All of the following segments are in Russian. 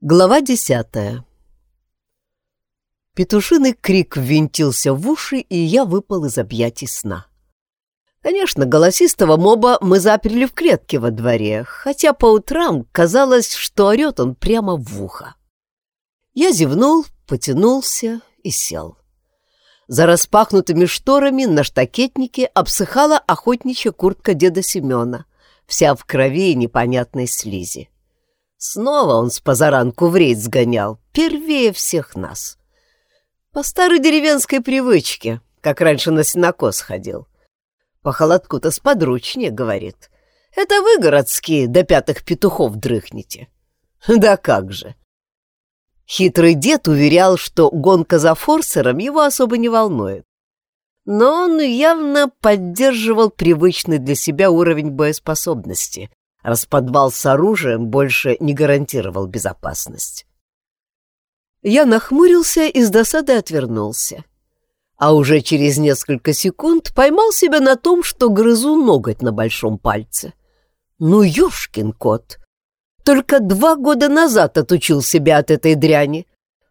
Глава десятая Петушиный крик ввинтился в уши, и я выпал из объятий сна. Конечно, голосистого моба мы заперли в клетке во дворе, хотя по утрам казалось, что орет он прямо в ухо. Я зевнул, потянулся и сел. За распахнутыми шторами на штакетнике обсыхала охотничья куртка деда Семена, вся в крови и непонятной слизи. Снова он с позаранку в рейд сгонял, первее всех нас. По старой деревенской привычке, как раньше на сенокос ходил. По холодку-то сподручнее, говорит. Это вы, городские, до пятых петухов дрыхнете. Да как же. Хитрый дед уверял, что гонка за форсером его особо не волнует. Но он явно поддерживал привычный для себя уровень боеспособности, раз подвал с оружием больше не гарантировал безопасность. Я нахмурился и с досадой отвернулся. А уже через несколько секунд поймал себя на том, что грызу ноготь на большом пальце. Ну, ёшкин кот! Только два года назад отучил себя от этой дряни.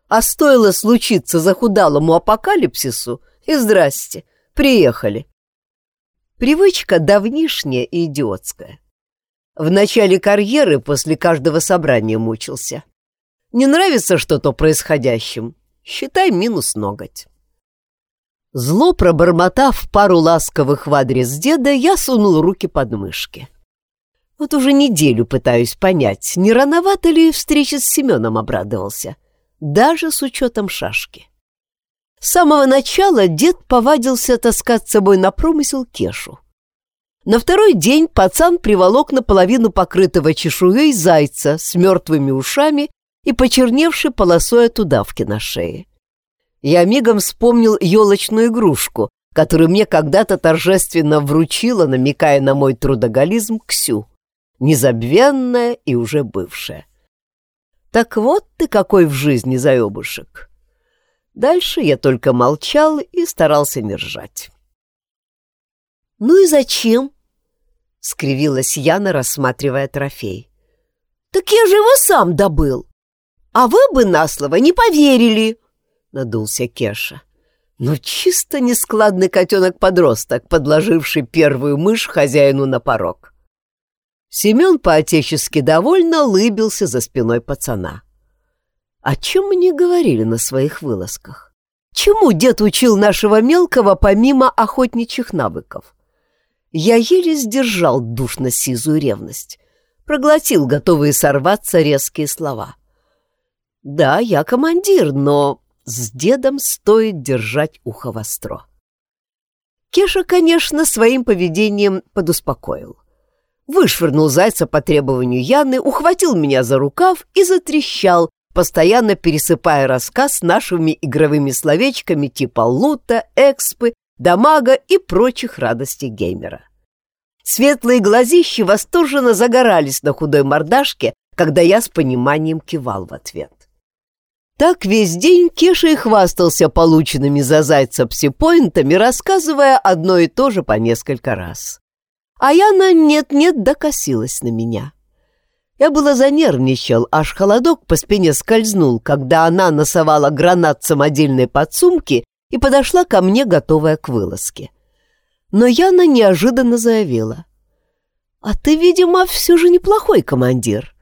А стоило случиться захудалому апокалипсису, и здрасте, приехали. Привычка давнишняя и идиотская. В начале карьеры после каждого собрания мучился. Не нравится что-то происходящим? Считай минус ноготь. Зло пробормотав пару ласковых в адрес деда, я сунул руки под мышки. Вот уже неделю пытаюсь понять, не рановато ли встреча с Семеном обрадовался, даже с учетом шашки. С самого начала дед повадился таскать с собой на промысел Кешу. На второй день пацан приволок наполовину покрытого чешуей зайца с мертвыми ушами и почерневшей полосой от удавки на шее. Я мигом вспомнил елочную игрушку, которую мне когда-то торжественно вручила, намекая на мой трудоголизм, Ксю, незабвенная и уже бывшая. Так вот ты какой в жизни заебушек. Дальше я только молчал и старался не ржать. «Ну и зачем?» — скривилась Яна, рассматривая трофей. «Так я же его сам добыл! А вы бы на слово не поверили!» — надулся Кеша. «Ну, чисто нескладный котенок-подросток, подложивший первую мышь хозяину на порог». Семен по-отечески довольно лыбился за спиной пацана. О чем не говорили на своих вылазках? Чему дед учил нашего мелкого помимо охотничьих навыков? Я еле сдержал душно-сизую ревность, проглотил готовые сорваться резкие слова. Да, я командир, но с дедом стоит держать ухо востро. Кеша, конечно, своим поведением подуспокоил. Вышвырнул зайца по требованию Яны, ухватил меня за рукав и затрещал, постоянно пересыпая рассказ нашими игровыми словечками типа лута, экспы, дамага и прочих радостей геймера. Светлые глазищи восторженно загорались на худой мордашке, когда я с пониманием кивал в ответ. Так весь день Кеша и хвастался полученными за зайца псипоинтами, рассказывая одно и то же по несколько раз. А Яна нет-нет докосилась на меня. Я было занервничал, аж холодок по спине скользнул, когда она носовала гранат самодельной подсумки и подошла ко мне, готовая к вылазке но Яна неожиданно заявила. «А ты, видимо, все же неплохой командир».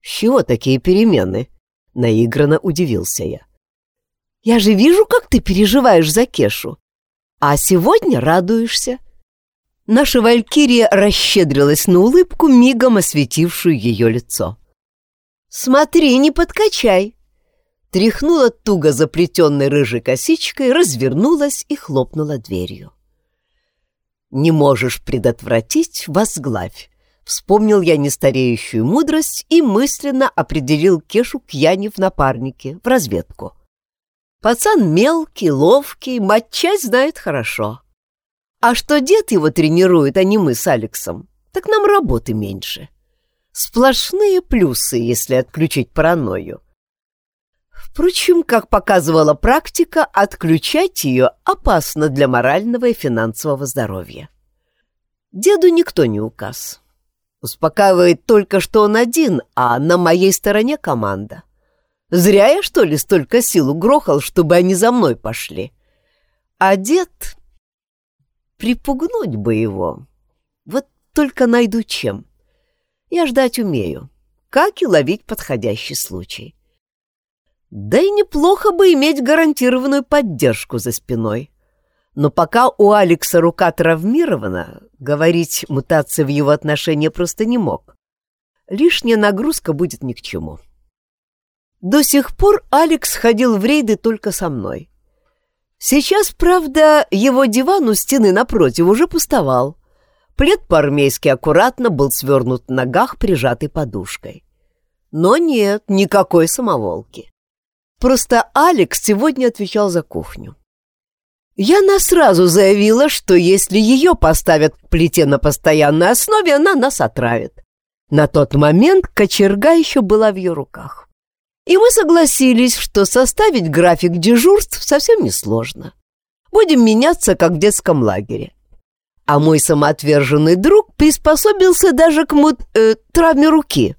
«С чего такие перемены?» — наигранно удивился я. «Я же вижу, как ты переживаешь за Кешу. А сегодня радуешься». Наша валькирия расщедрилась на улыбку, мигом осветившую ее лицо. «Смотри, не подкачай!» Тряхнула туго заплетенной рыжей косичкой, развернулась и хлопнула дверью. «Не можешь предотвратить — возглавь!» Вспомнил я нестареющую мудрость и мысленно определил Кешу к Яне в напарнике, в разведку. Пацан мелкий, ловкий, мать знает хорошо. А что дед его тренирует, а не мы с Алексом, так нам работы меньше. Сплошные плюсы, если отключить паранойю. Впрочем, как показывала практика, отключать ее опасно для морального и финансового здоровья. Деду никто не указ. Успокаивает только, что он один, а на моей стороне команда. Зря я, что ли, столько сил угрохал, чтобы они за мной пошли. А дед... Припугнуть бы его. Вот только найду чем. Я ждать умею. Как и ловить подходящий случай. Да и неплохо бы иметь гарантированную поддержку за спиной. Но пока у Алекса рука травмирована, говорить мутация в его отношении просто не мог. Лишняя нагрузка будет ни к чему. До сих пор Алекс ходил в рейды только со мной. Сейчас, правда, его диван у стены напротив уже пустовал. Плед по-армейски аккуратно был свернут в ногах, прижатой подушкой. Но нет, никакой самоволки. Просто Алекс сегодня отвечал за кухню. Яна сразу заявила, что если ее поставят к плите на постоянной основе, она нас отравит. На тот момент кочерга еще была в ее руках. И мы согласились, что составить график дежурств совсем несложно. Будем меняться, как в детском лагере. А мой самоотверженный друг приспособился даже к мут, э, травме руки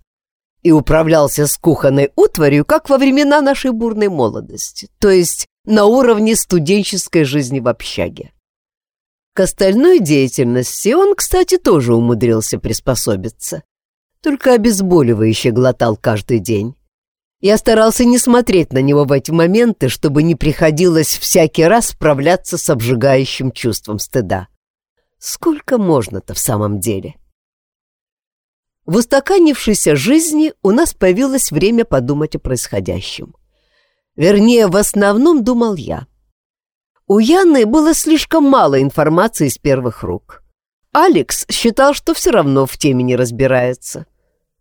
и управлялся с кухонной утварью, как во времена нашей бурной молодости, то есть на уровне студенческой жизни в общаге. К остальной деятельности он, кстати, тоже умудрился приспособиться. Только обезболивающее глотал каждый день. Я старался не смотреть на него в эти моменты, чтобы не приходилось всякий раз справляться с обжигающим чувством стыда. Сколько можно-то в самом деле? В устаканившейся жизни у нас появилось время подумать о происходящем. Вернее, в основном думал я. У Яны было слишком мало информации из первых рук. Алекс считал, что все равно в теме не разбирается.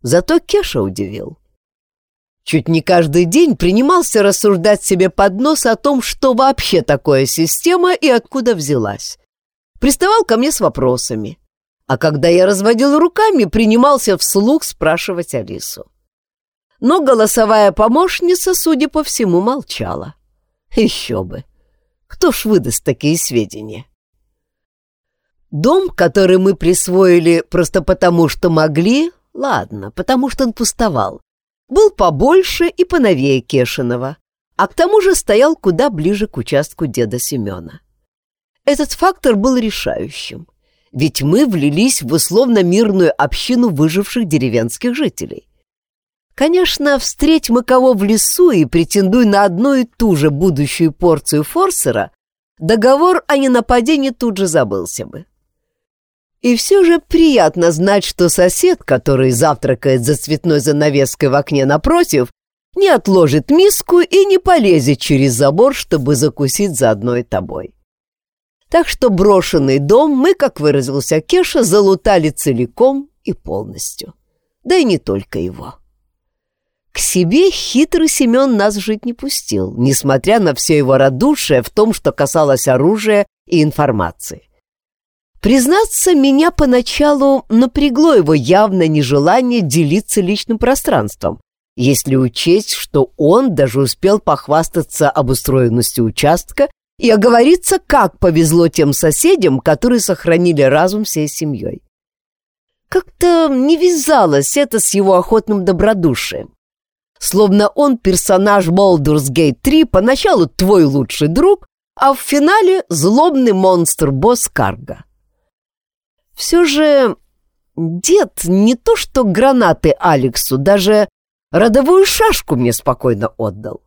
Зато Кеша удивил. Чуть не каждый день принимался рассуждать себе под нос о том, что вообще такое система и откуда взялась. Приставал ко мне с вопросами. А когда я разводил руками, принимался вслух спрашивать Алису. Но голосовая помощница, судя по всему, молчала. Еще бы. Кто ж выдаст такие сведения? Дом, который мы присвоили просто потому, что могли, ладно, потому что он пустовал был побольше и поновее Кешинова, а к тому же стоял куда ближе к участку деда Семена. Этот фактор был решающим, ведь мы влились в условно-мирную общину выживших деревенских жителей. Конечно, встреть мы кого в лесу и претендуй на одну и ту же будущую порцию форсера, договор о ненападении тут же забылся бы. И все же приятно знать, что сосед, который завтракает за цветной занавеской в окне напротив, не отложит миску и не полезет через забор, чтобы закусить заодно и тобой. Так что брошенный дом мы, как выразился Кеша, залутали целиком и полностью. Да и не только его. К себе хитрый Семен нас жить не пустил, несмотря на все его радушие в том, что касалось оружия и информации. Признаться, меня поначалу напрягло его явное нежелание делиться личным пространством, если учесть, что он даже успел похвастаться обустроенностью участка и оговориться, как повезло тем соседям, которые сохранили разум всей семьей. Как-то не вязалось это с его охотным добродушием. Словно он персонаж Gate 3, поначалу твой лучший друг, а в финале злобный монстр-босс Карга. Все же дед не то что гранаты Алексу, даже родовую шашку мне спокойно отдал.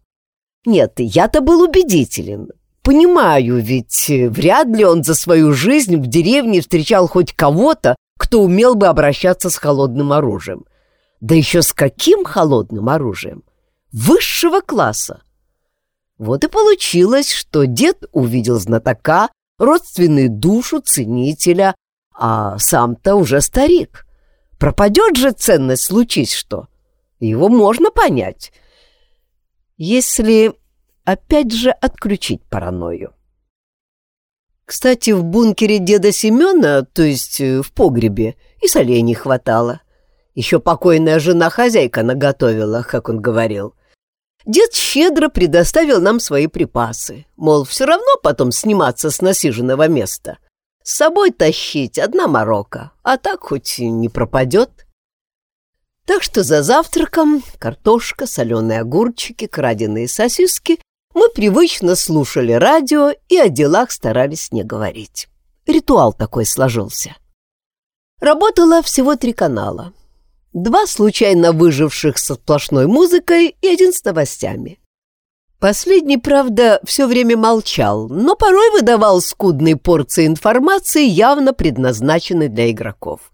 Нет, я-то был убедителен. Понимаю, ведь вряд ли он за свою жизнь в деревне встречал хоть кого-то, кто умел бы обращаться с холодным оружием. Да еще с каким холодным оружием? Высшего класса. Вот и получилось, что дед увидел знатока, родственную душу ценителя, а сам-то уже старик. Пропадет же ценность, случись что. Его можно понять, если опять же отключить паранойю. Кстати, в бункере деда Семена, то есть э, в погребе, и солей не хватало. Еще покойная жена-хозяйка наготовила, как он говорил. Дед щедро предоставил нам свои припасы, мол, все равно потом сниматься с насиженного места. С собой тащить одна морока, а так хоть не пропадет. Так что за завтраком картошка, соленые огурчики, краденые сосиски мы привычно слушали радио и о делах старались не говорить. Ритуал такой сложился. Работало всего три канала. Два случайно выживших со сплошной музыкой и один с новостями. Последний, правда, все время молчал, но порой выдавал скудные порции информации, явно предназначенной для игроков.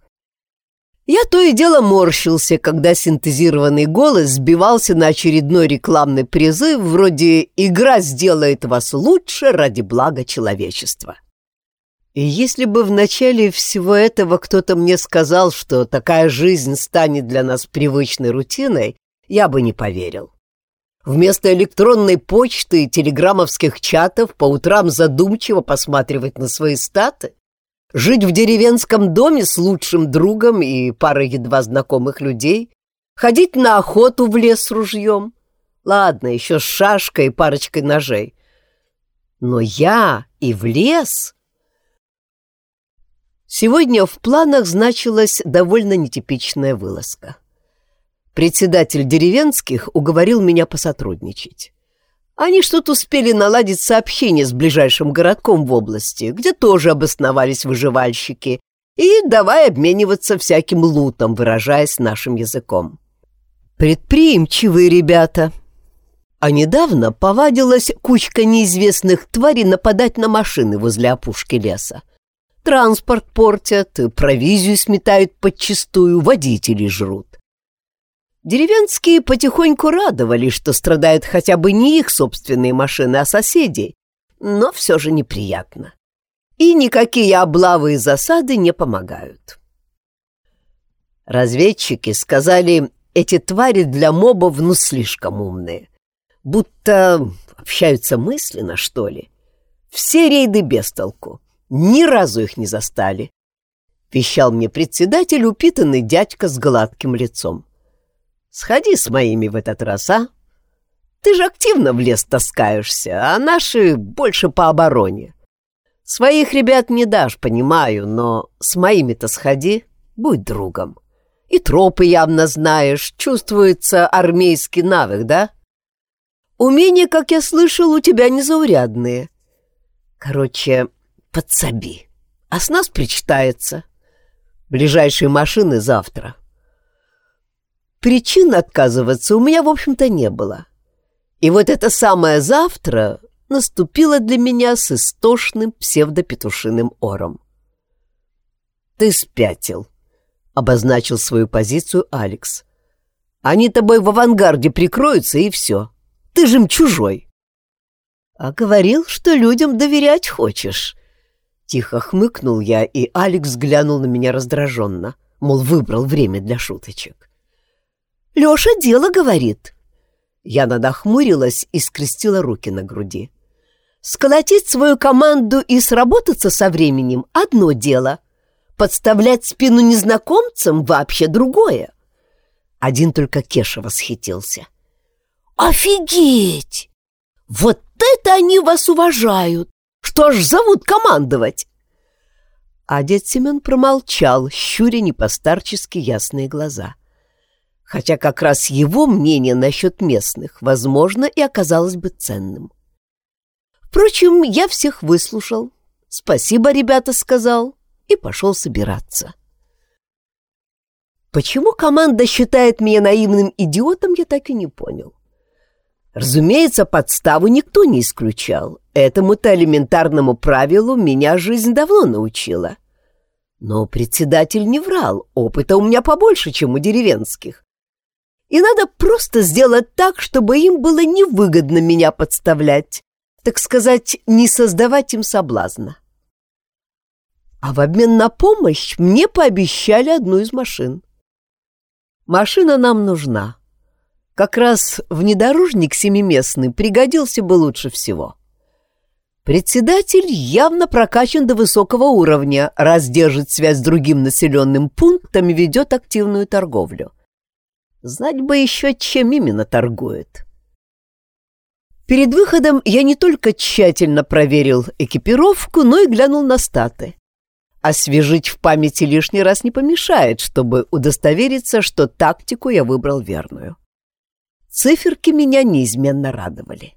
Я то и дело морщился, когда синтезированный голос сбивался на очередной рекламный призыв вроде «Игра сделает вас лучше ради блага человечества». И если бы в начале всего этого кто-то мне сказал, что такая жизнь станет для нас привычной рутиной, я бы не поверил. Вместо электронной почты и телеграммовских чатов по утрам задумчиво посматривать на свои статы? Жить в деревенском доме с лучшим другом и парой едва знакомых людей? Ходить на охоту в лес с ружьем? Ладно, еще с шашкой и парочкой ножей. Но я и в лес... Сегодня в планах значилась довольно нетипичная вылазка. Председатель деревенских уговорил меня посотрудничать. Они что-то успели наладить сообщение с ближайшим городком в области, где тоже обосновались выживальщики, и давай обмениваться всяким лутом, выражаясь нашим языком. Предприимчивые ребята. А недавно повадилась кучка неизвестных тварей нападать на машины возле опушки леса. Транспорт портят, провизию сметают подчистую, водители жрут. Деревенские потихоньку радовались, что страдают хотя бы не их собственные машины, а соседей, но все же неприятно. И никакие облавы и засады не помогают. Разведчики сказали, эти твари для мобов ну слишком умные. Будто общаются мысленно, что ли. Все рейды без толку. Ни разу их не застали. Вещал мне председатель, упитанный дядька с гладким лицом. Сходи с моими в этот раз, а? Ты же активно в лес таскаешься, а наши больше по обороне. Своих ребят не дашь, понимаю, но с моими-то сходи, будь другом. И тропы явно знаешь, чувствуется армейский навык, да? Умения, как я слышал, у тебя незаурядные. Короче, подсоби, а с нас причитается. Ближайшие машины завтра. Причин отказываться у меня, в общем-то, не было. И вот это самое завтра наступило для меня с истошным псевдопетушиным ором. «Ты спятил», — обозначил свою позицию Алекс. «Они тобой в авангарде прикроются, и все. Ты же им чужой». «А говорил, что людям доверять хочешь». Тихо хмыкнул я, и Алекс глянул на меня раздраженно, мол, выбрал время для шуточек. Леша дело говорит. Я надохмурилась и скрестила руки на груди. Сколотить свою команду и сработаться со временем — одно дело. Подставлять спину незнакомцам — вообще другое. Один только Кеша восхитился. «Офигеть! Вот это они вас уважают! Что ж зовут командовать?» А дед Семен промолчал, щуря непостарчески ясные глаза. — хотя как раз его мнение насчет местных, возможно, и оказалось бы ценным. Впрочем, я всех выслушал. «Спасибо, ребята», — сказал, и пошел собираться. Почему команда считает меня наивным идиотом, я так и не понял. Разумеется, подставу никто не исключал. Этому-то элементарному правилу меня жизнь давно научила. Но председатель не врал, опыта у меня побольше, чем у деревенских и надо просто сделать так, чтобы им было невыгодно меня подставлять, так сказать, не создавать им соблазна. А в обмен на помощь мне пообещали одну из машин. Машина нам нужна. Как раз внедорожник семиместный пригодился бы лучше всего. Председатель явно прокачан до высокого уровня, раз держит связь с другим населенным пунктом и ведет активную торговлю. Знать бы еще, чем именно торгует. Перед выходом я не только тщательно проверил экипировку, но и глянул на статы. Освежить в памяти лишний раз не помешает, чтобы удостовериться, что тактику я выбрал верную. Циферки меня неизменно радовали.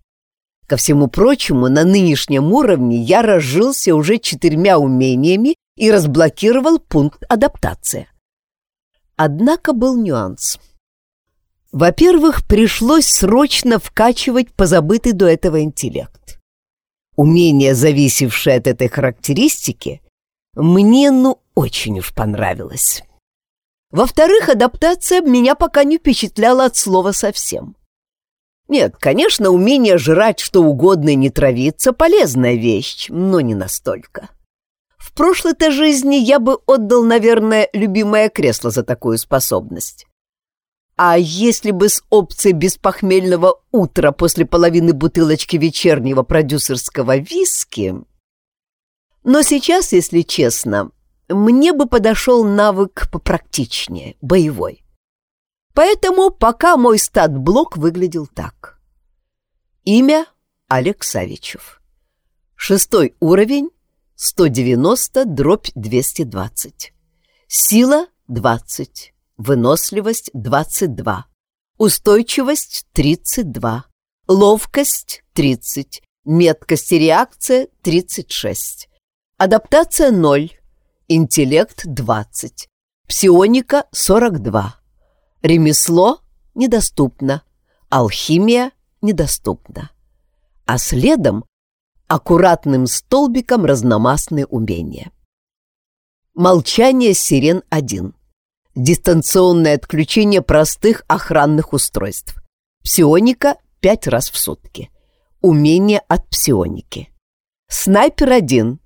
Ко всему прочему, на нынешнем уровне я разжился уже четырьмя умениями и разблокировал пункт адаптации. Однако был нюанс. Во-первых, пришлось срочно вкачивать позабытый до этого интеллект. Умение, зависевшее от этой характеристики, мне ну очень уж понравилось. Во-вторых, адаптация меня пока не впечатляла от слова совсем. Нет, конечно, умение жрать что угодно и не травиться — полезная вещь, но не настолько. В прошлой-то жизни я бы отдал, наверное, любимое кресло за такую способность. А если бы с опцией беспохмельного утра после половины бутылочки вечернего продюсерского виски... Но сейчас, если честно, мне бы подошел навык попрактичнее, боевой. Поэтому пока мой стат-блок выглядел так. Имя Олег Савичев. Шестой уровень 190 дробь 220. Сила 20. Выносливость 22. Устойчивость 32. Ловкость 30. Меткость и реакция 36. Адаптация 0. Интеллект 20. Псионика 42. Ремесло недоступно. Алхимия недоступна. А следом аккуратным столбиком разномастные умения. Молчание сирен 1. Дистанционное отключение простых охранных устройств. Псионика 5 раз в сутки. Умение от псионики. Снайпер 1.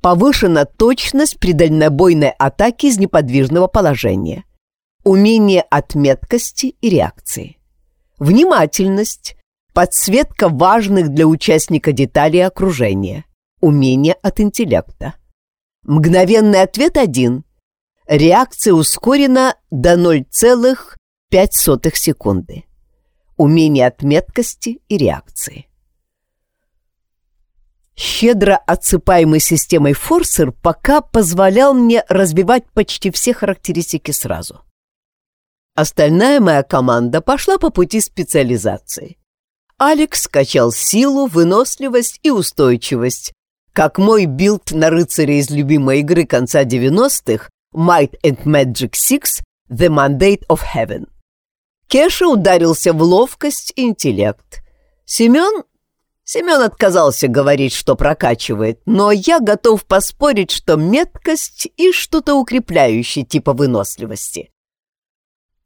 Повышена точность при дальнобойной атаке из неподвижного положения. Умение от меткости и реакции. Внимательность. Подсветка важных для участника деталей окружения. Умение от интеллекта. Мгновенный ответ один. Реакция ускорена до 0,05 секунды. Умение от меткости и реакции. Щедро отсыпаемый системой форсер пока позволял мне разбивать почти все характеристики сразу. Остальная моя команда пошла по пути специализации. Алекс скачал силу, выносливость и устойчивость, как мой билд на рыцаре из любимой игры конца 90-х Might and Magic 6 The Mandate of Heaven. Кеша ударился в ловкость и интеллект. Семен Семен отказался говорить, что прокачивает, но я готов поспорить, что меткость и что-то укрепляющее типа выносливости.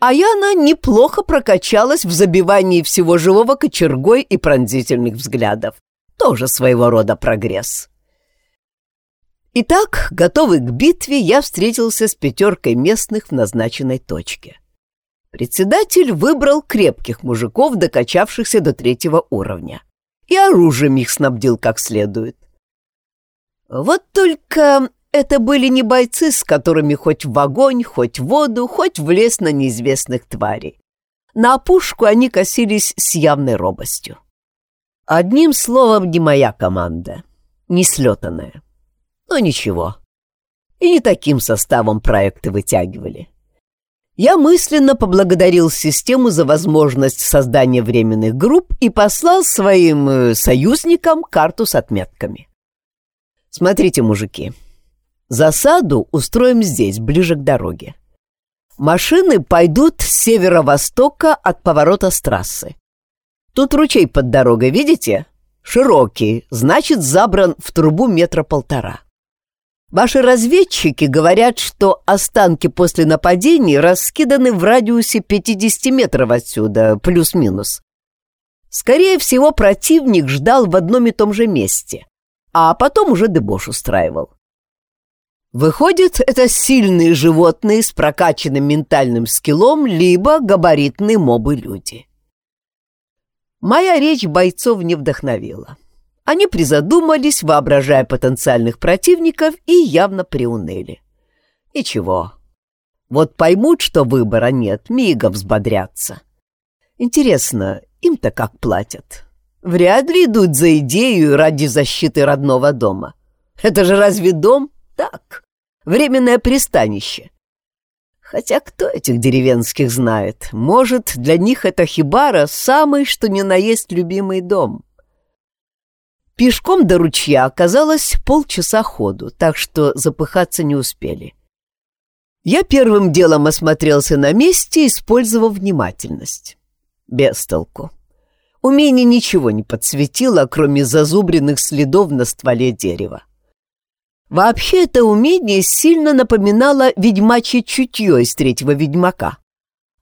А Яна неплохо прокачалась в забивании всего живого кочергой и пронзительных взглядов. Тоже своего рода прогресс. Итак, готовый к битве, я встретился с пятеркой местных в назначенной точке. Председатель выбрал крепких мужиков, докачавшихся до третьего уровня и оружием их снабдил как следует. Вот только это были не бойцы, с которыми хоть в огонь, хоть в воду, хоть в лес на неизвестных тварей. На опушку они косились с явной робостью. Одним словом, не моя команда, не слетанная. Но ничего. И не таким составом проекты вытягивали. Я мысленно поблагодарил систему за возможность создания временных групп и послал своим э, союзникам карту с отметками. Смотрите, мужики, засаду устроим здесь, ближе к дороге. Машины пойдут с северо-востока от поворота с трассы. Тут ручей под дорогой, видите? Широкий, значит, забран в трубу метра полтора. Ваши разведчики говорят, что останки после нападений раскиданы в радиусе 50 метров отсюда, плюс-минус. Скорее всего, противник ждал в одном и том же месте, а потом уже дебош устраивал. Выходит, это сильные животные с прокачанным ментальным скиллом, либо габаритные мобы-люди. Моя речь бойцов не вдохновила. Они призадумались, воображая потенциальных противников, и явно приуныли. Ничего. Вот поймут, что выбора нет, мигом взбодрятся. Интересно, им-то как платят? Вряд ли идут за идею ради защиты родного дома. Это же разве дом? Так, временное пристанище. Хотя кто этих деревенских знает? Может, для них эта хибара самый, что ни на есть любимый дом. Пешком до ручья оказалось полчаса ходу, так что запыхаться не успели. Я первым делом осмотрелся на месте, использовав внимательность. Без толку. Умение ничего не подсветило, кроме зазубренных следов на стволе дерева. Вообще это умение сильно напоминало ведьмачье чутье из третьего ведьмака.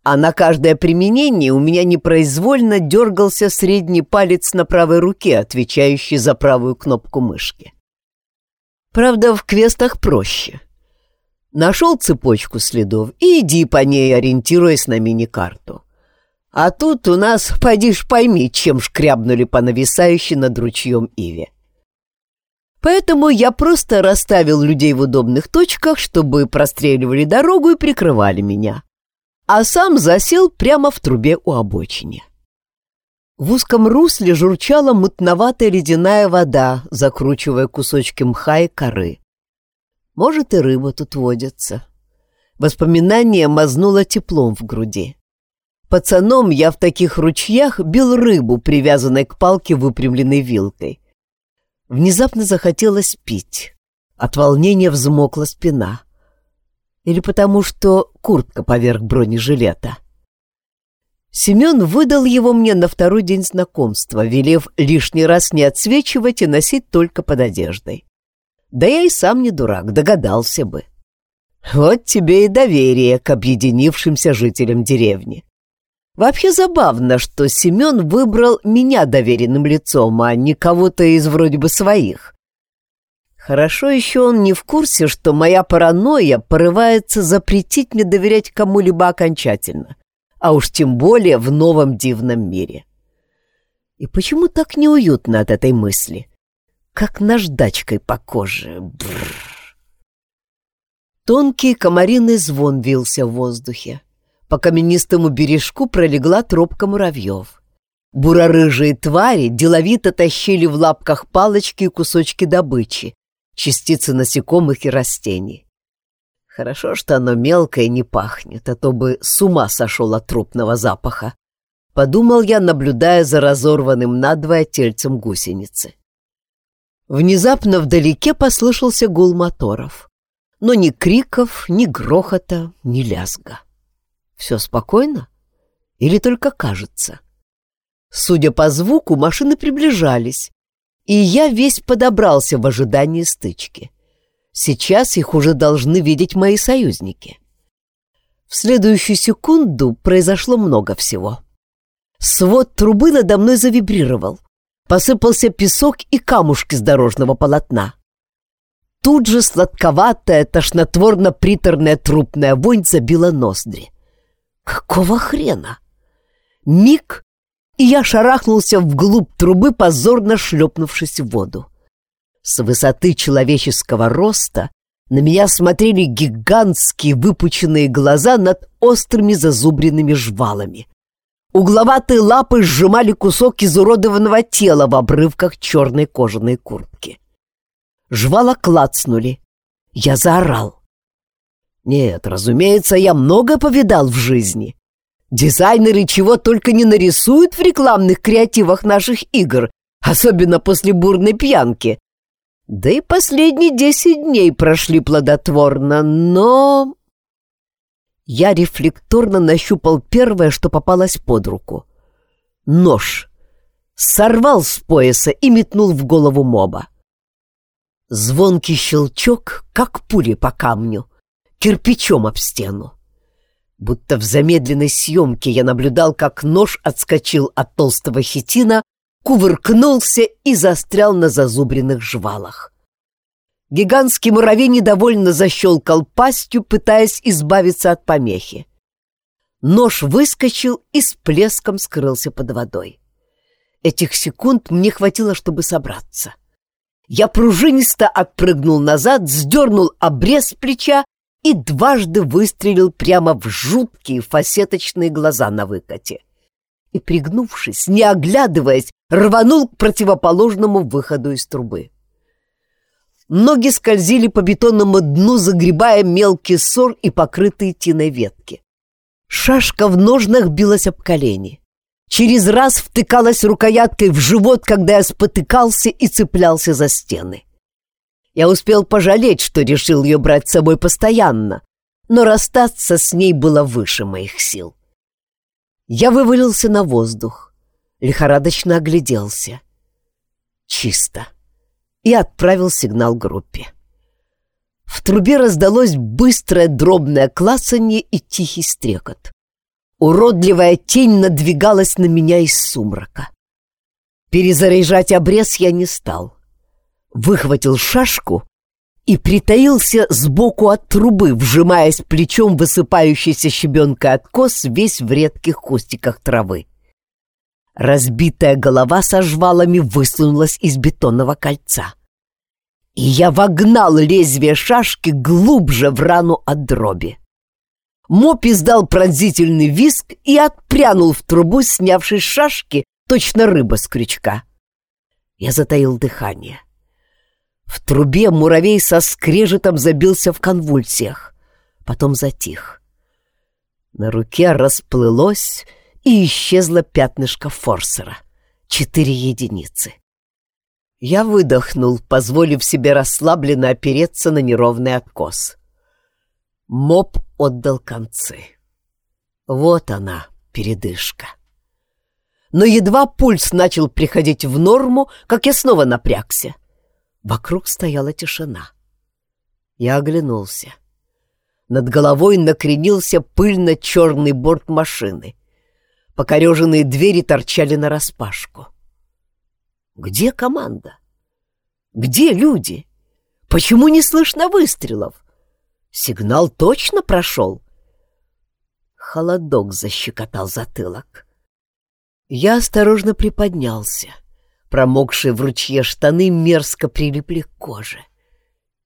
А на каждое применение у меня непроизвольно дергался средний палец на правой руке, отвечающий за правую кнопку мышки. Правда, в квестах проще. Нашел цепочку следов и иди по ней, ориентируясь на мини-карту. А тут у нас, пойдишь пойми, чем шкрябнули по нависающей над ручьем Иве. Поэтому я просто расставил людей в удобных точках, чтобы простреливали дорогу и прикрывали меня. А сам засел прямо в трубе у обочины. В узком русле журчала мутноватая ледяная вода, закручивая кусочки мха и коры. Может, и рыба тут водится. Воспоминание мазнуло теплом в груди. Пацаном я в таких ручьях бил рыбу, привязанной к палке выпрямленной вилкой. Внезапно захотелось пить. От волнения взмокла спина. Или потому, что куртка поверх бронежилета. Семен выдал его мне на второй день знакомства, велев лишний раз не отсвечивать и носить только под одеждой. Да я и сам не дурак, догадался бы. Вот тебе и доверие к объединившимся жителям деревни. Вообще забавно, что Семен выбрал меня доверенным лицом, а не кого-то из вроде бы своих. Хорошо еще он не в курсе, что моя паранойя порывается запретить мне доверять кому-либо окончательно, а уж тем более в новом дивном мире. И почему так неуютно от этой мысли? Как наждачкой по коже. Бррр. Тонкий комариный звон вился в воздухе. По каменистому бережку пролегла тропка муравьев. Буро-рыжие твари деловито тащили в лапках палочки и кусочки добычи, частицы насекомых и растений. Хорошо, что оно мелкое и не пахнет, а то бы с ума сошел от трупного запаха. Подумал я, наблюдая за разорванным надвое тельцем гусеницы. Внезапно вдалеке послышался гул моторов. Но ни криков, ни грохота, ни лязга. Все спокойно? Или только кажется? Судя по звуку, машины приближались, и я весь подобрался в ожидании стычки. Сейчас их уже должны видеть мои союзники. В следующую секунду произошло много всего. Свод трубы надо мной завибрировал. Посыпался песок и камушки с дорожного полотна. Тут же сладковатая, тошнотворно-приторная трупная вонь забила ноздри. Какого хрена? Миг, и я шарахнулся вглубь трубы, позорно шлепнувшись в воду. С высоты человеческого роста на меня смотрели гигантские выпученные глаза над острыми зазубренными жвалами. Угловатые лапы сжимали кусок изуродованного тела в обрывках черной кожаной куртки. Жвала клацнули. Я заорал. Нет, разумеется, я много повидал в жизни. Дизайнеры чего только не нарисуют в рекламных креативах наших игр, особенно после бурной пьянки. Да и последние десять дней прошли плодотворно, но... Я рефлекторно нащупал первое, что попалось под руку. Нож. Сорвал с пояса и метнул в голову моба. Звонкий щелчок, как пули по камню — кирпичом об стену. Будто в замедленной съемке я наблюдал, как нож отскочил от толстого хитина, кувыркнулся и застрял на зазубренных жвалах. Гигантский муравей недовольно защелкал пастью, пытаясь избавиться от помехи. Нож выскочил и с плеском скрылся под водой. Этих секунд мне хватило, чтобы собраться. Я пружинисто отпрыгнул назад, сдернул обрез плеча и дважды выстрелил прямо в жуткие фасеточные глаза на выкате. И, пригнувшись, не оглядываясь, рванул к противоположному выходу из трубы. Ноги скользили по бетонному дну, загребая мелкий ссор и покрытые тиной ветки. Шашка в ножнах билась об колени. Через раз втыкалась рукояткой в живот, когда я спотыкался и цеплялся за стены. Я успел пожалеть, что решил ее брать с собой постоянно, но расстаться с ней было выше моих сил. Я вывалился на воздух, лихорадочно огляделся. Чисто. И отправил сигнал группе. В трубе раздалось быстрое дробное клацанье и тихий стрекот. Уродливая тень надвигалась на меня из сумрака. Перезаряжать обрез я не стал. Выхватил шашку и притаился сбоку от трубы, вжимаясь плечом высыпающийся щебенкой откос весь в редких кустиках травы. Разбитая голова со жвалами высунулась из бетонного кольца. И я вогнал лезвие шашки глубже в рану от дроби. Моп издал пронзительный виск и отпрянул в трубу, снявшись шашки, точно рыба с крючка. Я затаил дыхание. В трубе муравей со скрежетом забился в конвульсиях, потом затих. На руке расплылось и исчезло пятнышко форсера. Четыре единицы. Я выдохнул, позволив себе расслабленно опереться на неровный откос. Моб отдал концы. Вот она, передышка. Но едва пульс начал приходить в норму, как я снова напрягся. Вокруг стояла тишина. Я оглянулся. Над головой накренился пыльно-черный борт машины. Покореженные двери торчали нараспашку. Где команда? Где люди? Почему не слышно выстрелов? Сигнал точно прошел? Холодок защекотал затылок. Я осторожно приподнялся. Промокшие в ручье штаны мерзко прилипли к коже.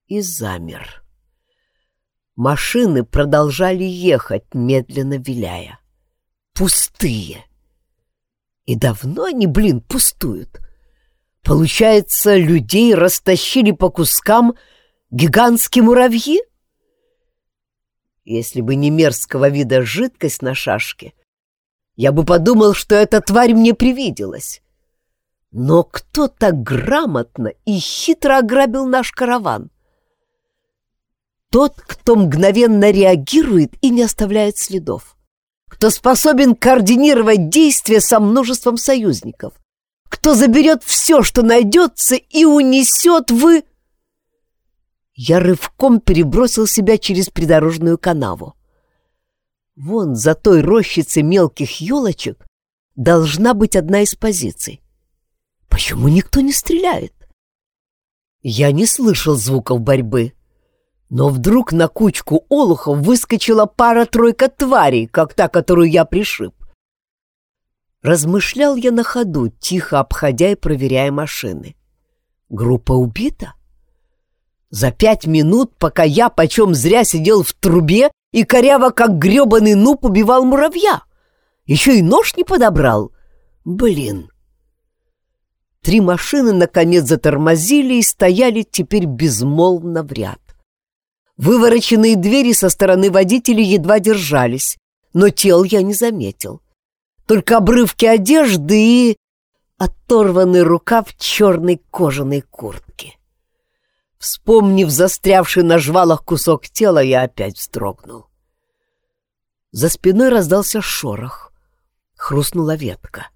И замер. Машины продолжали ехать, медленно виляя. Пустые. И давно они, блин, пустуют. Получается, людей растащили по кускам гигантские муравьи? Если бы не мерзкого вида жидкость на шашке, я бы подумал, что эта тварь мне привиделась. Но кто так грамотно и хитро ограбил наш караван? Тот, кто мгновенно реагирует и не оставляет следов. Кто способен координировать действия со множеством союзников. Кто заберет все, что найдется, и унесет в... Я рывком перебросил себя через придорожную канаву. Вон за той рощицей мелких елочек должна быть одна из позиций. Почему никто не стреляет? Я не слышал звуков борьбы. Но вдруг на кучку олухов выскочила пара-тройка тварей, как та, которую я пришиб. Размышлял я на ходу, тихо обходя и проверяя машины. Группа убита? За пять минут, пока я почем зря сидел в трубе и коряво, как гребаный нуб, убивал муравья. Еще и нож не подобрал. Блин. Три машины, наконец, затормозили и стояли теперь безмолвно в ряд. Вывороченные двери со стороны водителей едва держались, но тел я не заметил. Только обрывки одежды и оторванный рукав черной кожаной куртки. Вспомнив застрявший на жвалах кусок тела, я опять вздрогнул. За спиной раздался шорох. Хрустнула ветка.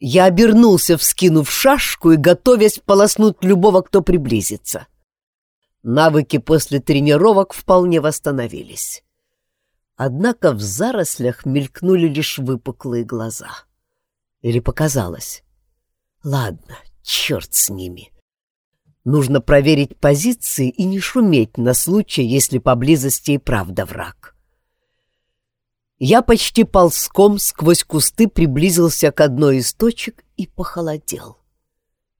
Я обернулся, вскинув шашку и готовясь полоснуть любого, кто приблизится. Навыки после тренировок вполне восстановились. Однако в зарослях мелькнули лишь выпуклые глаза. Или показалось? Ладно, черт с ними. Нужно проверить позиции и не шуметь на случай, если поблизости и правда враг. Я почти ползком сквозь кусты приблизился к одной из точек и похолодел.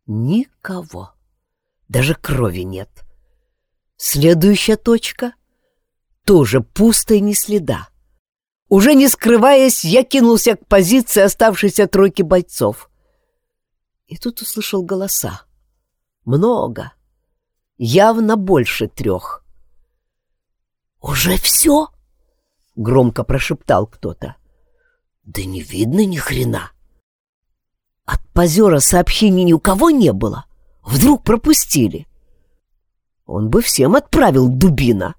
Никого. Даже крови нет. Следующая точка тоже пусто и ни следа. Уже не скрываясь, я кинулся к позиции оставшейся тройки бойцов. И тут услышал голоса. Много. Явно больше трех. «Уже все?» — громко прошептал кто-то. «Да не видно ни хрена!» От позера сообщений ни у кого не было. Вдруг пропустили. Он бы всем отправил дубина.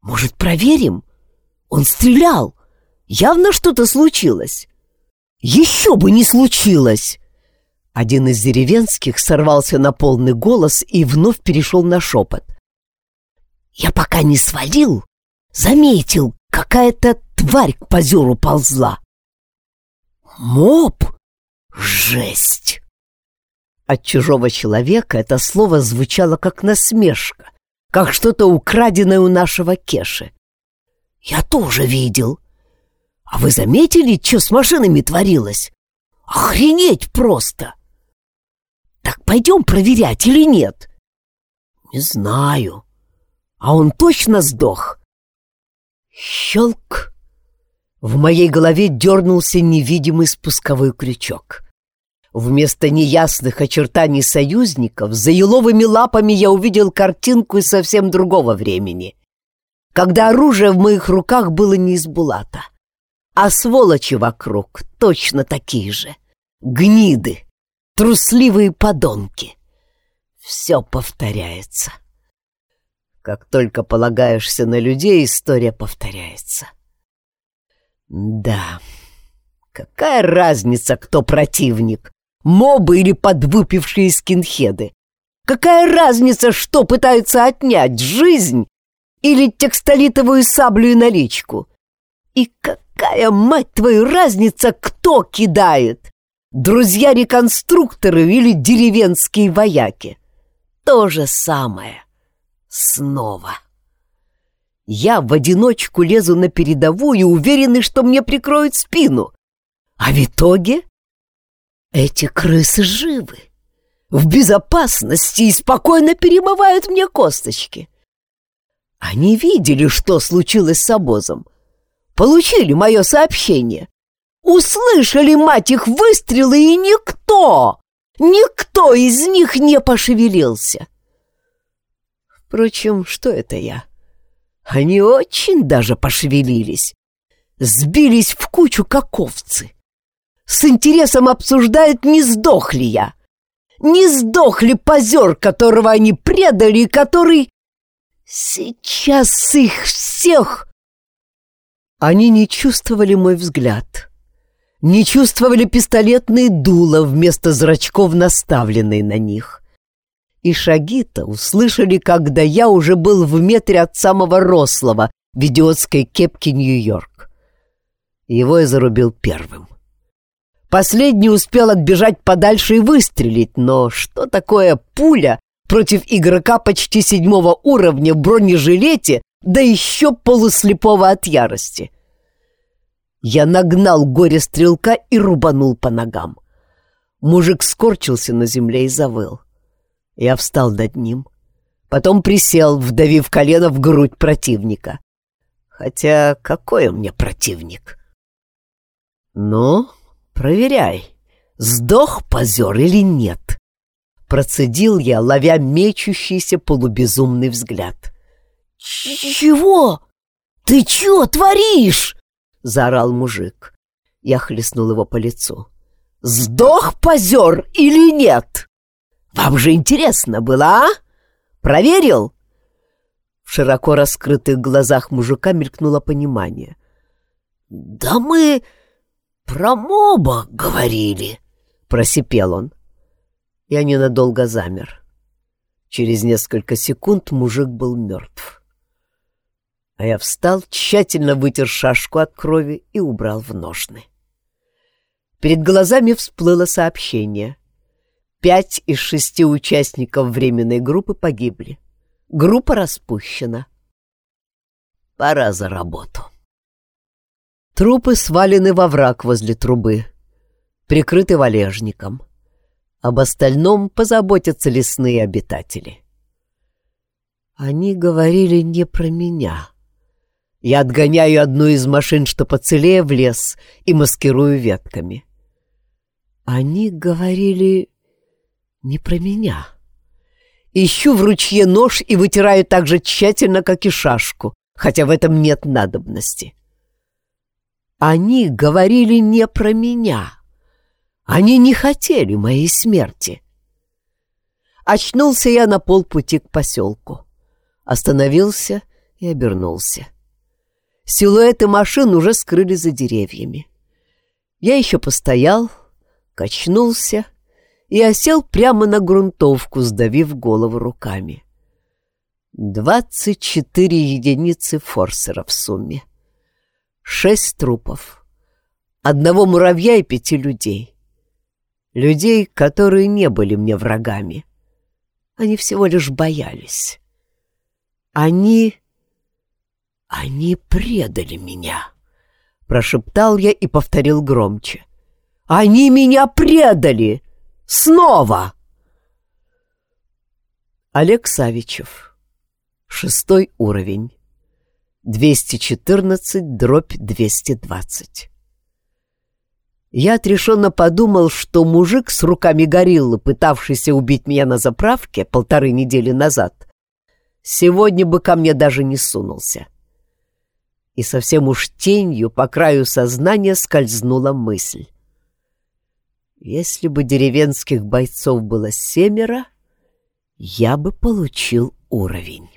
Может, проверим? Он стрелял. Явно что-то случилось. Еще бы не случилось! Один из деревенских сорвался на полный голос и вновь перешел на шепот. Я пока не свалил, заметил, какая-то тварь к позеру ползла. Моб? Жесть! От чужого человека это слово звучало как насмешка, как что-то украденное у нашего Кеши. Я тоже видел. А вы заметили, что с машинами творилось? Охренеть просто! Так пойдем проверять или нет? Не знаю. А он точно сдох? Щелк! В моей голове дернулся невидимый спусковой крючок. Вместо неясных очертаний союзников за еловыми лапами я увидел картинку из совсем другого времени, когда оружие в моих руках было не из булата, а сволочи вокруг точно такие же, гниды, трусливые подонки. Все повторяется. Как только полагаешься на людей, история повторяется. Да, какая разница, кто противник, Мобы или подвыпившие скинхеды? Какая разница, что пытаются отнять, жизнь или текстолитовую саблю и наличку? И какая, мать твою, разница, кто кидает? Друзья-реконструкторы или деревенские вояки? То же самое. Снова. Я в одиночку лезу на передовую, уверенный, что мне прикроют спину. А в итоге эти крысы живы, в безопасности и спокойно перемывают мне косточки. Они видели, что случилось с обозом, получили мое сообщение, услышали, мать их, выстрелы, и никто, никто из них не пошевелился. Впрочем, что это я? Они очень даже пошевелились, сбились в кучу, как овцы с интересом обсуждают, не сдох ли я. Не сдох ли позер, которого они предали и который... Сейчас их всех... Они не чувствовали мой взгляд, не чувствовали пистолетные дула вместо зрачков, наставленные на них. И шаги-то услышали, когда я уже был в метре от самого рослого в идиотской кепке Нью-Йорк. Его я зарубил первым. Последний успел отбежать подальше и выстрелить, но что такое пуля против игрока почти седьмого уровня в бронежилете, да еще полуслепого от ярости? Я нагнал горе-стрелка и рубанул по ногам. Мужик скорчился на земле и завыл. Я встал над ним, потом присел, вдавив колено в грудь противника. Хотя какой он мне противник? «Ну, Проверяй, сдох позер или нет. Процедил я, ловя мечущийся полубезумный взгляд. «Чего? Ты чего творишь?» — заорал мужик. Я хлестнул его по лицу. «Сдох позер или нет? Вам же интересно было, а? Проверил?» В широко раскрытых глазах мужика мелькнуло понимание. «Да мы...» «Про моба говорили», — просипел он. Я ненадолго замер. Через несколько секунд мужик был мертв. А я встал, тщательно вытер шашку от крови и убрал в ножны. Перед глазами всплыло сообщение. Пять из шести участников временной группы погибли. Группа распущена. Пора за работу. Трупы свалены во враг возле трубы, прикрыты валежником. Об остальном позаботятся лесные обитатели. Они говорили не про меня. Я отгоняю одну из машин, что поцелее, в лес и маскирую ветками. Они говорили не про меня. Ищу в ручье нож и вытираю так же тщательно, как и шашку, хотя в этом нет надобности. Они говорили не про меня. Они не хотели моей смерти. Очнулся я на полпути к поселку. Остановился и обернулся. Силуэты машин уже скрыли за деревьями. Я еще постоял, качнулся и осел прямо на грунтовку, сдавив голову руками. Двадцать четыре единицы форсера в сумме. Шесть трупов. Одного муравья и пяти людей. Людей, которые не были мне врагами. Они всего лишь боялись. Они... Они предали меня, прошептал я и повторил громче. Они меня предали! Снова! Олег Савичев. Шестой уровень. 214 дробь 220. Я отрешенно подумал, что мужик с руками гориллы, пытавшийся убить меня на заправке полторы недели назад, сегодня бы ко мне даже не сунулся. И совсем уж тенью по краю сознания скользнула мысль. Если бы деревенских бойцов было семеро, я бы получил уровень.